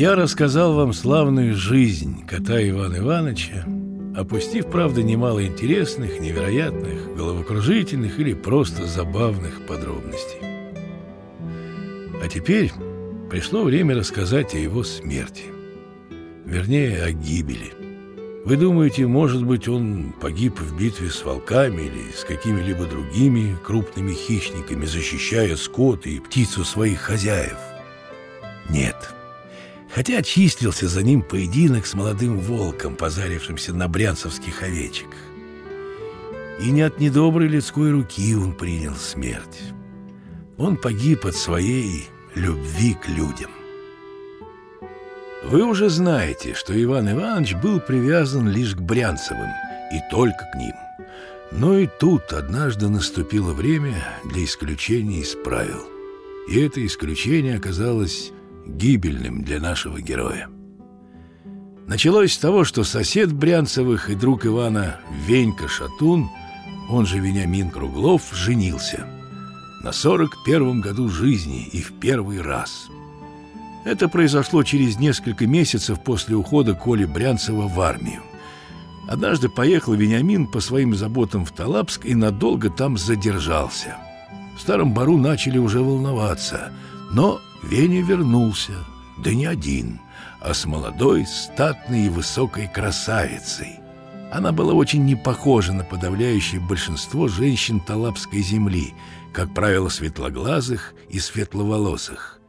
Я рассказал вам славную жизнь кота Ивана Ивановича, опустив, правда, немало интересных, невероятных, головокружительных или просто забавных подробностей. А теперь пришло время рассказать о его смерти. Вернее, о гибели. Вы думаете, может быть, он погиб в битве с волками или с какими-либо другими крупными хищниками, защищая скот и птицу своих хозяев? Нет. Хотя числился за ним поединок с молодым волком, позарившимся на брянцевских овечек. И не от недоброй людской руки он принял смерть. Он погиб от своей любви к людям. Вы уже знаете, что Иван Иванович был привязан лишь к Брянцевым, и только к ним. Но и тут однажды наступило время для исключения из правил. И это исключение оказалось гибельным для нашего героя. Началось с того, что сосед Брянцевых и друг Ивана Венька Шатун, он же Вениамин Круглов, женился. На сорок первом году жизни и в первый раз – это произошло через несколько месяцев после ухода Коли Брянцева в армию. Однажды поехал Вениамин по своим заботам в Талапск и надолго там задержался. В Старом Бару начали уже волноваться, но Веня вернулся, да не один, а с молодой, статной и высокой красавицей. Она была очень не похожа на подавляющее большинство женщин Талапской земли, как правило, светлоглазых и светловолосых.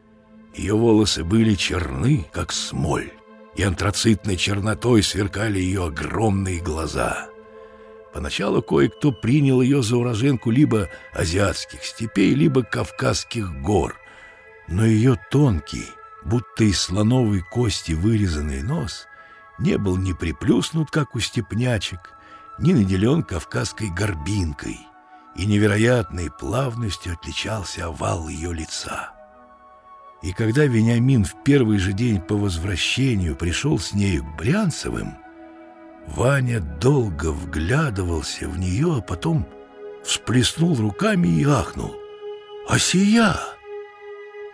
Ее волосы были черны, как смоль, и антрацитной чернотой сверкали ее огромные глаза. Поначалу кое-кто принял ее за уроженку либо азиатских степей, либо кавказских гор, но ее тонкий, будто из слоновой кости вырезанный нос не был ни приплюснут, как у степнячек, ни наделен кавказской горбинкой, и невероятной плавностью отличался овал ее лица. И когда Вениамин в первый же день по возвращению пришел с нею к Брянцевым, Ваня долго вглядывался в нее, а потом всплеснул руками и ахнул. «А сия!»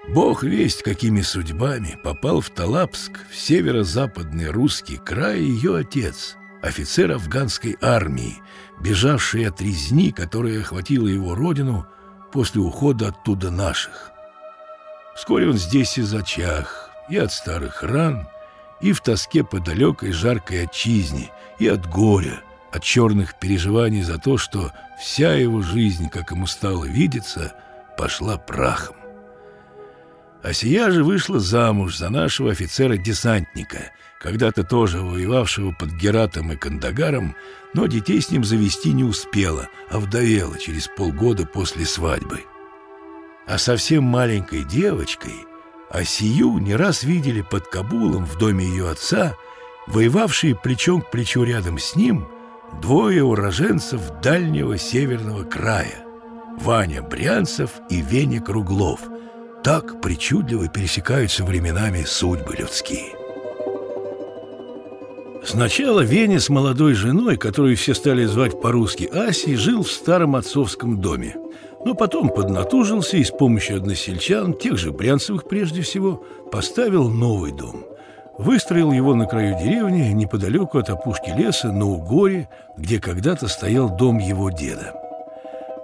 Бог весть, какими судьбами попал в Талапск, в северо-западный русский край, ее отец, офицер афганской армии, бежавший от резни, которая охватила его родину после ухода оттуда наших. Вскоре он здесь и зачах, и от старых ран, и в тоске по далекой жаркой отчизне, и от горя, от черных переживаний за то, что вся его жизнь, как ему стало видеться, пошла прахом. А сия же вышла замуж за нашего офицера-десантника, когда-то тоже воевавшего под Гератом и Кандагаром, но детей с ним завести не успела, а вдовела через полгода после свадьбы а совсем маленькой девочкой, а сию не раз видели под Кабулом в доме ее отца, воевавшие плечом к плечу рядом с ним двое уроженцев дальнего северного края – Ваня Брянцев и Веня Круглов. Так причудливо пересекаются временами судьбы людские. Сначала Веня с молодой женой, которую все стали звать по-русски Асей, жил в старом отцовском доме – но потом поднатужился и с помощью односельчан, тех же Брянцевых прежде всего, поставил новый дом. Выстроил его на краю деревни, неподалеку от опушки леса, на Угоре, где когда-то стоял дом его деда.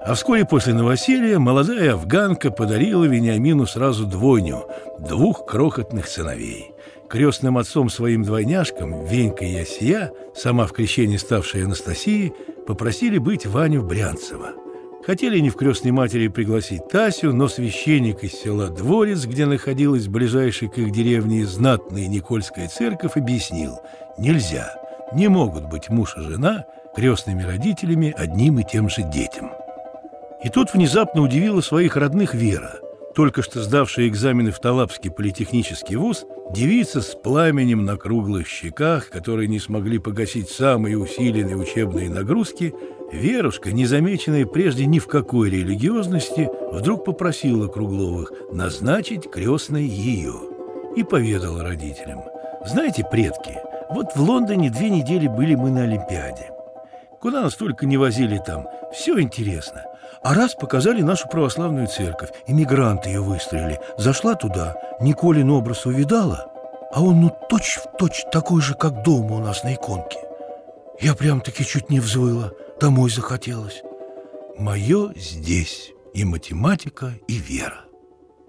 А вскоре после новоселья молодая афганка подарила Вениамину сразу двойню, двух крохотных сыновей. Крестным отцом своим двойняшкам, Венька и Осия, сама в крещении ставшая Анастасией, попросили быть Ваню Брянцева – Хотели не в крестной матери пригласить Тасю, но священник из села Дворец, где находилась ближайшая к их деревне знатная Никольская церковь, объяснил – нельзя, не могут быть муж и жена крестными родителями одним и тем же детям. И тут внезапно удивила своих родных Вера – только что сдавшая экзамены в Талапский политехнический вуз, девица с пламенем на круглых щеках, которые не смогли погасить самые усиленные учебные нагрузки, Верушка, незамеченная прежде ни в какой религиозности, вдруг попросила Кругловых назначить крестной ее и поведала родителям. «Знаете, предки, вот в Лондоне две недели были мы на Олимпиаде. Куда нас только не возили там, все интересно. А раз показали нашу православную церковь, иммигранты ее выстроили. Зашла туда, Николин образ увидала, а он ну точь-в-точь точь такой же, как дома у нас на иконке. Я прям-таки чуть не взвыла, домой захотелось. Мое здесь и математика, и вера.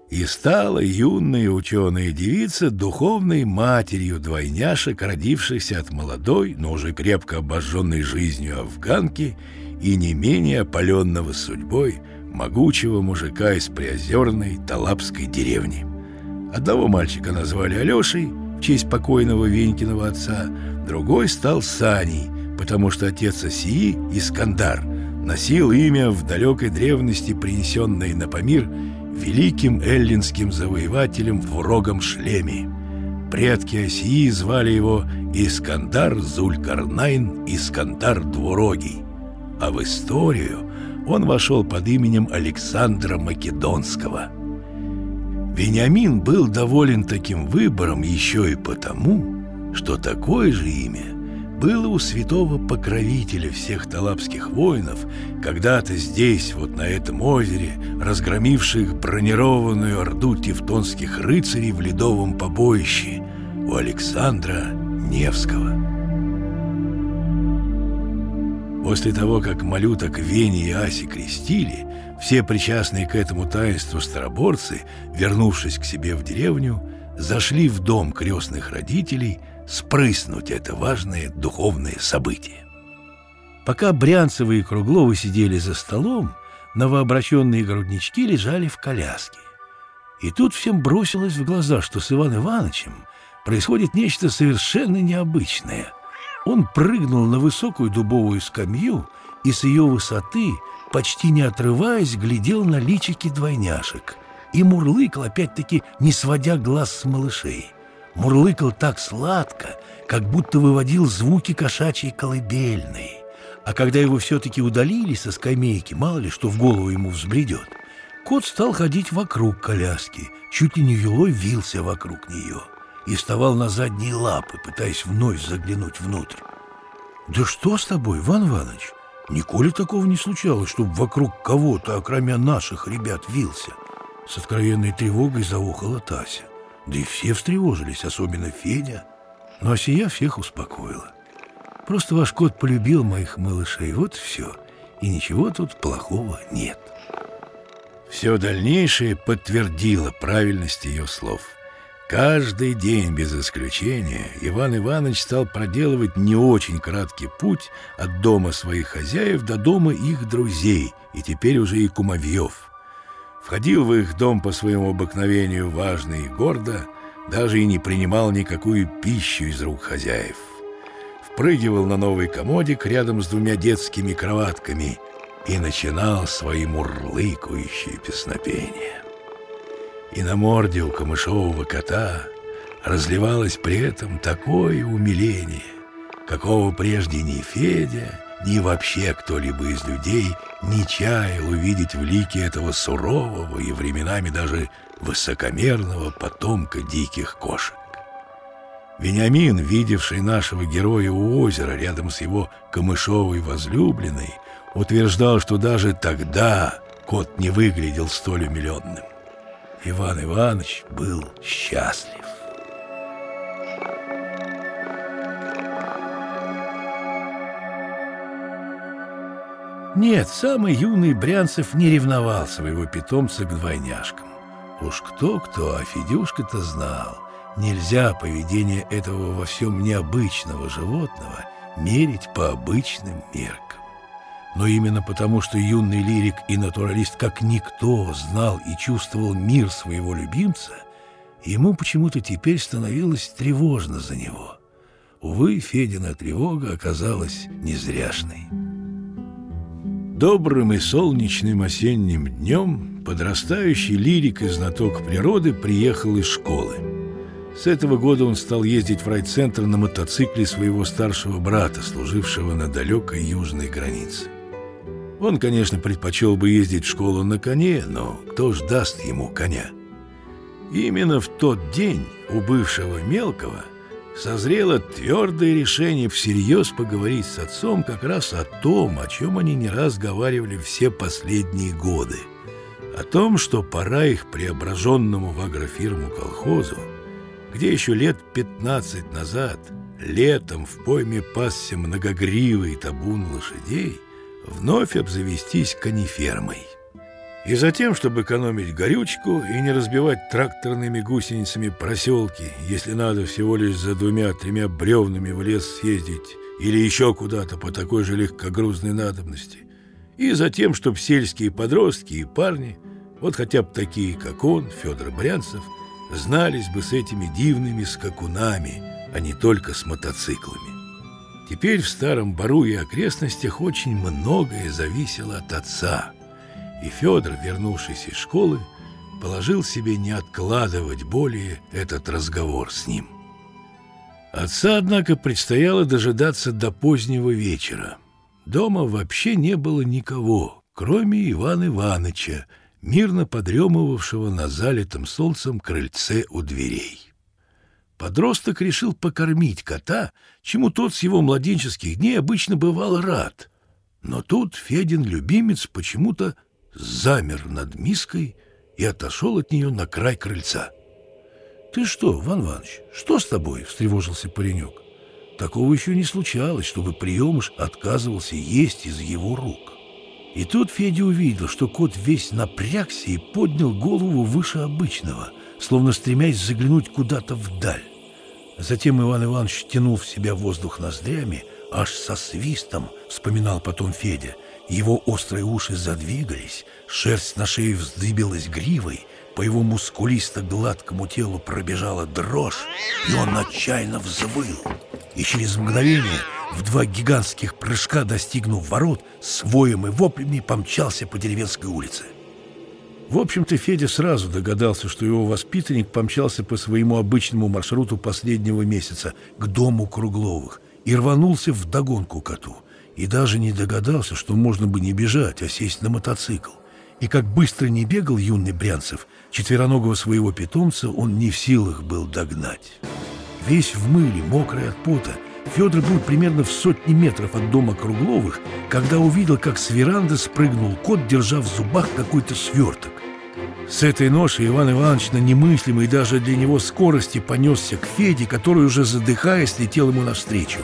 И стала юная ученая девица духовной матерью двойняшек, родившихся от молодой, но уже крепко обожженной жизнью афганки и не менее опаленного судьбой могучего мужика из приозерной Талапской деревни. Одного мальчика назвали Алешей в честь покойного Венькиного отца, другой стал Саней, потому что отец Осии, Искандар, носил имя в далекой древности, принесенное на Памир великим эллинским завоевателем в урогом шлеме. Предки Осии звали его Искандар Зулькарнайн Искандар Двурогий, а в историю он вошел под именем Александра Македонского. Вениамин был доволен таким выбором еще и потому, что такое же имя было у святого покровителя всех талапских воинов, когда-то здесь, вот на этом озере, разгромивших бронированную орду тевтонских рыцарей в ледовом побоище, у Александра Невского. После того, как малюток Вени и Аси крестили, все причастные к этому таинству староборцы, вернувшись к себе в деревню, зашли в дом крестных родителей – спрыснуть это важное духовное событие. Пока Брянцевы и Кругловы сидели за столом, новообращенные груднички лежали в коляске. И тут всем бросилось в глаза, что с Иван Ивановичем происходит нечто совершенно необычное. Он прыгнул на высокую дубовую скамью и с ее высоты, почти не отрываясь, глядел на личики двойняшек и мурлыкал, опять-таки, не сводя глаз с малышей мурлыкал так сладко, как будто выводил звуки кошачьей колыбельной. А когда его все-таки удалили со скамейки, мало ли что в голову ему взбредет, кот стал ходить вокруг коляски, чуть ли не юлой вился вокруг нее и вставал на задние лапы, пытаясь вновь заглянуть внутрь. «Да что с тобой, Иван Иванович? Николи такого не случалось, чтобы вокруг кого-то, окромя наших ребят, вился?» С откровенной тревогой заухала Тася. Да и все встревожились, особенно Федя. Но Осия всех успокоила. Просто ваш кот полюбил моих малышей, вот все. И ничего тут плохого нет. Все дальнейшее подтвердило правильность ее слов. Каждый день, без исключения, Иван Иванович стал проделывать не очень краткий путь от дома своих хозяев до дома их друзей, и теперь уже и кумовьев – Входил в их дом по своему обыкновению важно и гордо, даже и не принимал никакую пищу из рук хозяев. Впрыгивал на новый комодик рядом с двумя детскими кроватками и начинал свои мурлыкающие песнопения. И на морде у камышового кота разливалось при этом такое умиление, какого прежде ни Федя, ни вообще кто-либо из людей не чаял увидеть в лике этого сурового и временами даже высокомерного потомка диких кошек. Вениамин, видевший нашего героя у озера рядом с его камышовой возлюбленной, утверждал, что даже тогда кот не выглядел столь умиленным. Иван Иванович был счастлив. Нет, самый юный Брянцев не ревновал своего питомца к двойняшкам. Уж кто-кто, а Федюшка-то знал. Нельзя поведение этого во всем необычного животного мерить по обычным меркам. Но именно потому, что юный лирик и натуралист как никто знал и чувствовал мир своего любимца, ему почему-то теперь становилось тревожно за него. Увы, Федина тревога оказалась незряшной. Добрым и солнечным осенним днем подрастающий лирик и знаток природы приехал из школы. С этого года он стал ездить в райцентр на мотоцикле своего старшего брата, служившего на далекой южной границе. Он, конечно, предпочел бы ездить в школу на коне, но кто ж даст ему коня? именно в тот день у бывшего мелкого – созрело твердое решение всерьез поговорить с отцом как раз о том, о чем они не раз говаривали все последние годы. О том, что пора их преображенному в агрофирму колхозу где еще лет пятнадцать назад летом в пойме пасся многогривый табун лошадей, вновь обзавестись конифермой. И затем, чтобы экономить горючку и не разбивать тракторными гусеницами проселки, если надо всего лишь за двумя-тремя бревнами в лес съездить или еще куда-то по такой же легкогрузной надобности. И затем, чтобы сельские подростки и парни, вот хотя бы такие, как он, Федор Брянцев, знались бы с этими дивными скакунами, а не только с мотоциклами. Теперь в Старом Бару и окрестностях очень многое зависело от отца – и Федор, вернувшись из школы, положил себе не откладывать более этот разговор с ним. Отца, однако, предстояло дожидаться до позднего вечера. Дома вообще не было никого, кроме Ивана Ивановича, мирно подремывавшего на залитом солнцем крыльце у дверей. Подросток решил покормить кота, чему тот с его младенческих дней обычно бывал рад. Но тут Федин любимец почему-то замер над миской и отошел от нее на край крыльца. «Ты что, Ван Иванович, что с тобой?» — встревожился паренек. Такого еще не случалось, чтобы приемыш отказывался есть из его рук. И тут Федя увидел, что кот весь напрягся и поднял голову выше обычного, словно стремясь заглянуть куда-то вдаль. Затем Иван Иванович тянул в себя воздух ноздрями, аж со свистом, вспоминал потом Федя, его острые уши задвигались, шерсть на шее вздыбилась гривой, по его мускулисто-гладкому телу пробежала дрожь, и он отчаянно взвыл. И через мгновение, в два гигантских прыжка достигнув ворот, с воем и воплями помчался по деревенской улице. В общем-то, Федя сразу догадался, что его воспитанник помчался по своему обычному маршруту последнего месяца к дому Кругловых и рванулся в догонку коту и даже не догадался, что можно бы не бежать, а сесть на мотоцикл. И как быстро не бегал юный Брянцев, четвероногого своего питомца он не в силах был догнать. Весь в мыле, мокрый от пота, Федор был примерно в сотни метров от дома Кругловых, когда увидел, как с веранды спрыгнул кот, держа в зубах какой-то сверток. С этой ношей Иван Иванович на немыслимой даже для него скорости понесся к Феде, который уже задыхаясь летел ему навстречу.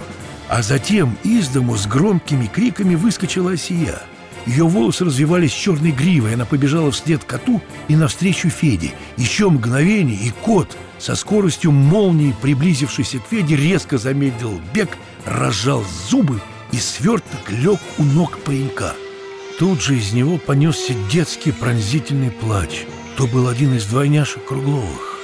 А затем из дому с громкими криками выскочила Осия. Ее волосы развивались черной гривой, она побежала вслед коту и навстречу Феде. Еще мгновение, и кот, со скоростью молнии, приблизившийся к Феде, резко замедлил бег, разжал зубы, и сверток лег у ног паренька. Тут же из него понесся детский пронзительный плач. То был один из двойняшек Кругловых.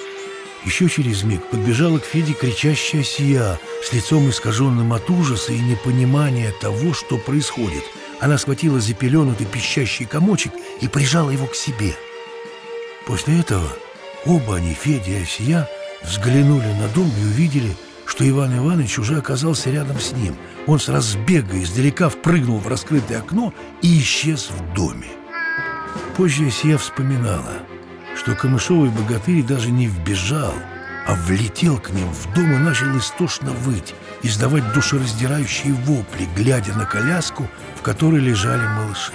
Еще через миг подбежала к Феде кричащая Сия с лицом искаженным от ужаса и непонимания того, что происходит. Она схватила запеленутый пищащий комочек и прижала его к себе. После этого оба они, Федя и Осия, взглянули на дом и увидели, что Иван Иванович уже оказался рядом с ним. Он с разбега издалека впрыгнул в раскрытое окно и исчез в доме. Позже Осия вспоминала – что камышовый богатырь даже не вбежал, а влетел к ним в дом и начал истошно выть, издавать душераздирающие вопли, глядя на коляску, в которой лежали малыши.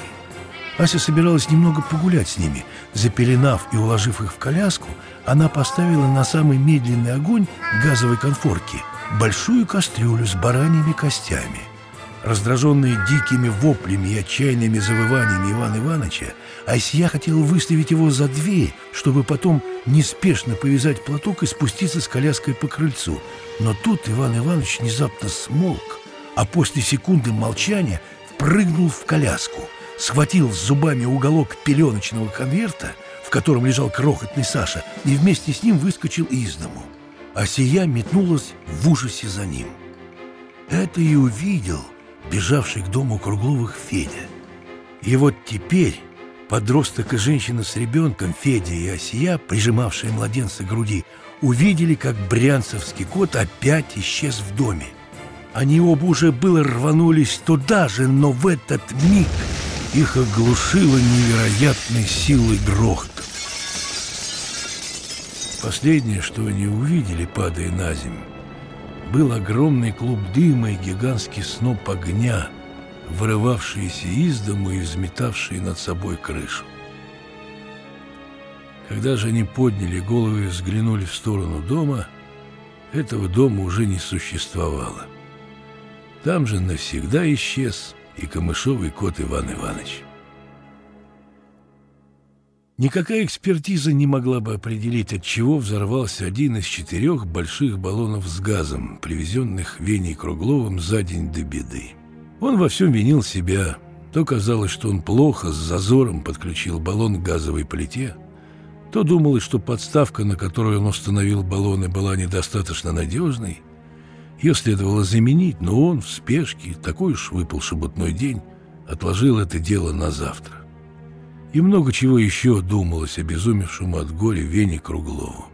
Ася собиралась немного погулять с ними. Запеленав и уложив их в коляску, она поставила на самый медленный огонь газовой конфорки большую кастрюлю с бараньими костями – Раздраженный дикими воплями и отчаянными завываниями Ивана Ивановича, Айсия хотела выставить его за дверь, чтобы потом неспешно повязать платок и спуститься с коляской по крыльцу. Но тут Иван Иванович внезапно смолк, а после секунды молчания впрыгнул в коляску, схватил зубами уголок пеленочного конверта, в котором лежал крохотный Саша, и вместе с ним выскочил из дому. Асия метнулась в ужасе за ним. Это и увидел бежавший к дому Кругловых Федя. И вот теперь подросток и женщина с ребенком, Федя и Осия, прижимавшие младенца к груди, увидели, как брянцевский кот опять исчез в доме. Они оба уже было рванулись туда же, но в этот миг их оглушило невероятной силой грохот. Последнее, что они увидели, падая на землю, был огромный клуб дыма и гигантский сноп огня, вырывавшиеся из дому и взметавшие над собой крышу. Когда же они подняли головы и взглянули в сторону дома, этого дома уже не существовало. Там же навсегда исчез и камышовый кот Иван Иванович. Никакая экспертиза не могла бы определить, от чего взорвался один из четырех больших баллонов с газом, привезенных Веней Кругловым за день до беды. Он во всем винил себя. То казалось, что он плохо, с зазором подключил баллон к газовой плите, то думалось, что подставка, на которую он установил баллоны, была недостаточно надежной, ее следовало заменить, но он в спешке, такой уж выпал шебутной день, отложил это дело на завтра. И много чего еще думалось обезумевшему от горя Вене Круглову.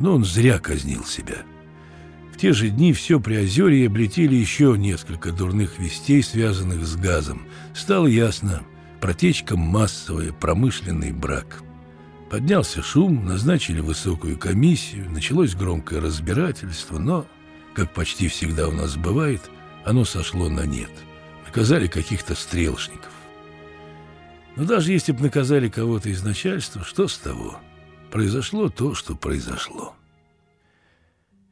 Но он зря казнил себя. В те же дни все Приозерье облетели еще несколько дурных вестей, связанных с газом. Стало ясно, протечка массовая, промышленный брак. Поднялся шум, назначили высокую комиссию, началось громкое разбирательство, но как почти всегда у нас бывает, оно сошло на нет. Наказали каких-то стрелочников. Но даже если бы наказали кого-то из начальства, что с того? Произошло то, что произошло.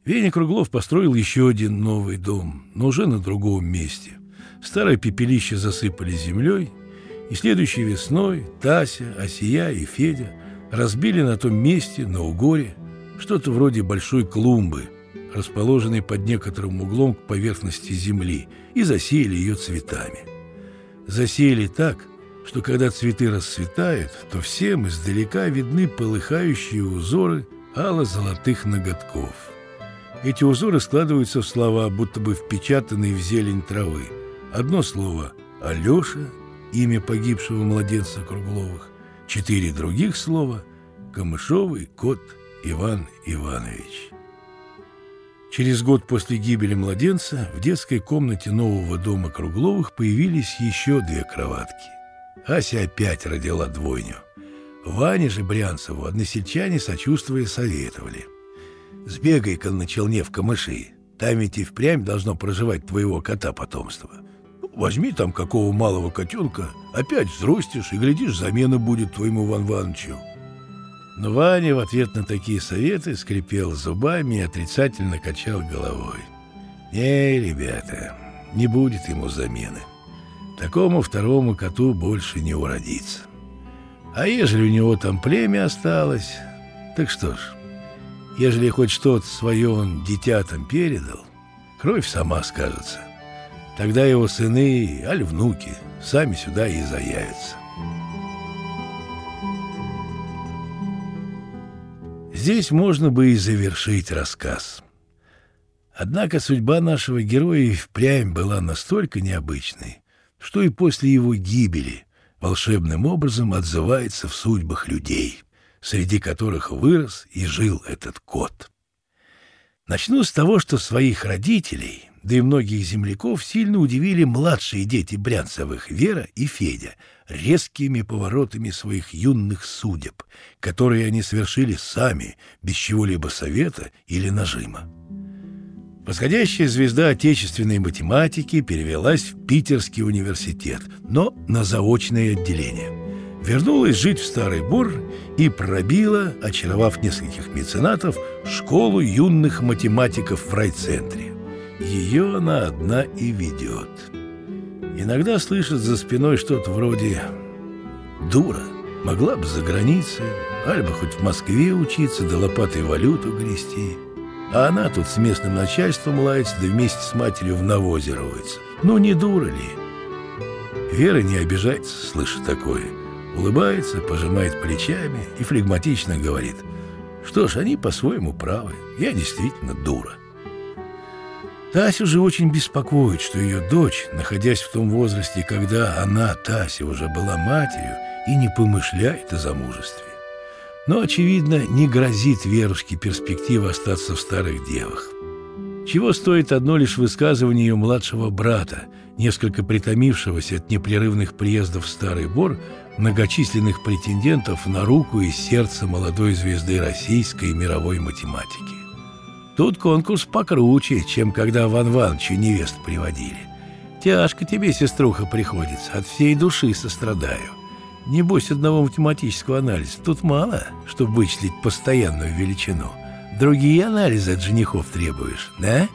Веня Круглов построил еще один новый дом, но уже на другом месте. Старое пепелище засыпали землей, и следующей весной Тася, Осия и Федя разбили на том месте, на угоре, что-то вроде большой клумбы – расположенной под некоторым углом к поверхности земли, и засеяли ее цветами. Засеяли так, что когда цветы расцветают, то всем издалека видны полыхающие узоры ало-золотых ноготков. Эти узоры складываются в слова, будто бы впечатанные в зелень травы. Одно слово «Алеша», имя погибшего младенца Кругловых, четыре других слова «Камышовый кот Иван Иванович». Через год после гибели младенца в детской комнате нового дома Кругловых появились еще две кроватки. Ася опять родила двойню. Ване же Брянцеву односельчане сочувствуя советовали. «Сбегай-ка на челне в камыши. Там ведь и впрямь должно проживать твоего кота потомство. Возьми там какого малого котенка, опять взростишь, и, глядишь, замена будет твоему Ван Ванычу». Но Ваня в ответ на такие советы скрипел зубами и отрицательно качал головой. «Не, ребята, не будет ему замены. Такому второму коту больше не уродиться. А ежели у него там племя осталось, так что ж, ежели хоть что-то свое он детятам передал, кровь сама скажется. Тогда его сыны, аль внуки, сами сюда и заявятся». Здесь можно бы и завершить рассказ. Однако судьба нашего героя и впрямь была настолько необычной, что и после его гибели волшебным образом отзывается в судьбах людей, среди которых вырос и жил этот кот. Начну с того, что своих родителей да и многих земляков сильно удивили младшие дети Брянцевых, Вера и Федя, резкими поворотами своих юных судеб, которые они совершили сами, без чего-либо совета или нажима. Восходящая звезда отечественной математики перевелась в Питерский университет, но на заочное отделение. Вернулась жить в Старый Бор и пробила, очаровав нескольких меценатов, школу юных математиков в райцентре. Ее она одна и ведет. Иногда слышит за спиной что-то вроде «Дура, могла бы за границей, альба хоть в Москве учиться, да лопатой валюту грести». А она тут с местным начальством лается, да вместе с матерью в навозе роется. Ну, не дура ли? Вера не обижается, слышит такое. Улыбается, пожимает плечами и флегматично говорит. Что ж, они по-своему правы. Я действительно дура. Тася же очень беспокоит, что ее дочь, находясь в том возрасте, когда она, Тася, уже была матерью, и не помышляет о замужестве. Но, очевидно, не грозит Верушке перспектива остаться в старых девах. Чего стоит одно лишь высказывание ее младшего брата, несколько притомившегося от непрерывных приездов в Старый Бор, многочисленных претендентов на руку и сердце молодой звезды российской и мировой математики. Тут конкурс покруче, чем когда Ван Ванчу невест приводили. Тяжко тебе, сеструха, приходится, от всей души сострадаю. Небось, одного математического анализа тут мало, чтобы вычислить постоянную величину. другие анализы от женихов требуешь, да?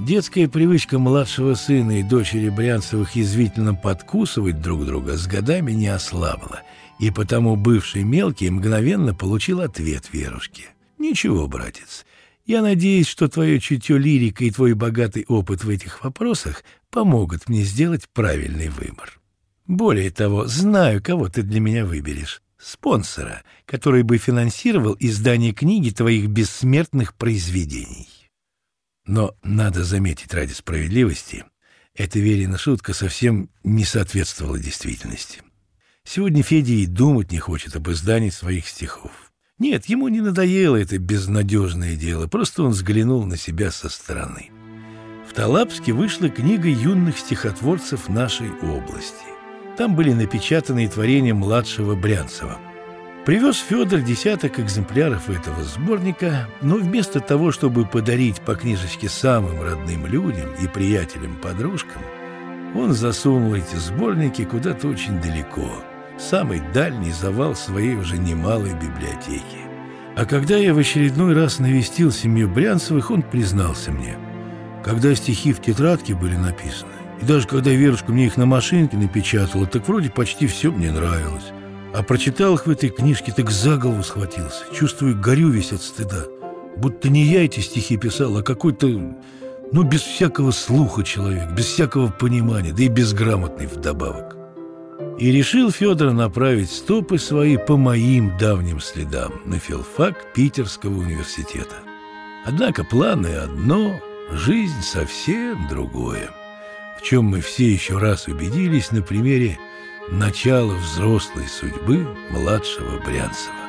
Детская привычка младшего сына и дочери Брянцевых язвительно подкусывать друг друга с годами не ослабла, и потому бывший мелкий мгновенно получил ответ Верушке. «Ничего, братец, я надеюсь, что твое чутье лирика и твой богатый опыт в этих вопросах помогут мне сделать правильный выбор. Более того, знаю, кого ты для меня выберешь спонсора, который бы финансировал издание книги твоих бессмертных произведений. Но надо заметить ради справедливости, эта Верина шутка совсем не соответствовала действительности. Сегодня Федя и думать не хочет об издании своих стихов. Нет, ему не надоело это безнадежное дело, просто он взглянул на себя со стороны. В Талапске вышла книга юных стихотворцев нашей области. Там были напечатаны творения младшего Брянцева. Привез Федор десяток экземпляров этого сборника, но вместо того, чтобы подарить по книжечке самым родным людям и приятелям-подружкам, он засунул эти сборники куда-то очень далеко, самый дальний завал своей уже немалой библиотеки. А когда я в очередной раз навестил семью Брянцевых, он признался мне, когда стихи в тетрадке были написаны, и даже когда Верушка мне их на машинке напечатала, так вроде почти все мне нравилось. А прочитал их в этой книжке, так за голову схватился. Чувствую, горю весь от стыда. Будто не я эти стихи писал, а какой-то, ну, без всякого слуха человек, без всякого понимания, да и безграмотный вдобавок. И решил Федор направить стопы свои по моим давним следам на филфак Питерского университета. Однако планы одно, жизнь совсем другое чем мы все еще раз убедились на примере начала взрослой судьбы младшего Брянцева.